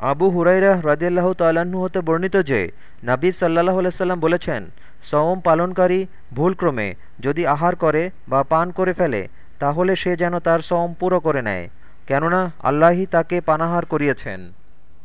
আবু হুরাইরা হ্রদিয়াল্লাহ তাল্লাহ্ন হতে বর্ণিত যে, নাবী সাল্লাহ আলাইসাল্লাম বলেছেন, সওম পালনকারী ভুলক্রমে যদি আহার করে বা পান করে ফেলে, তাহলে সে যেন তার সওম পুরো করে নেয়। কেননা আল্লাহই তাকে পানাহার করিয়েছেন।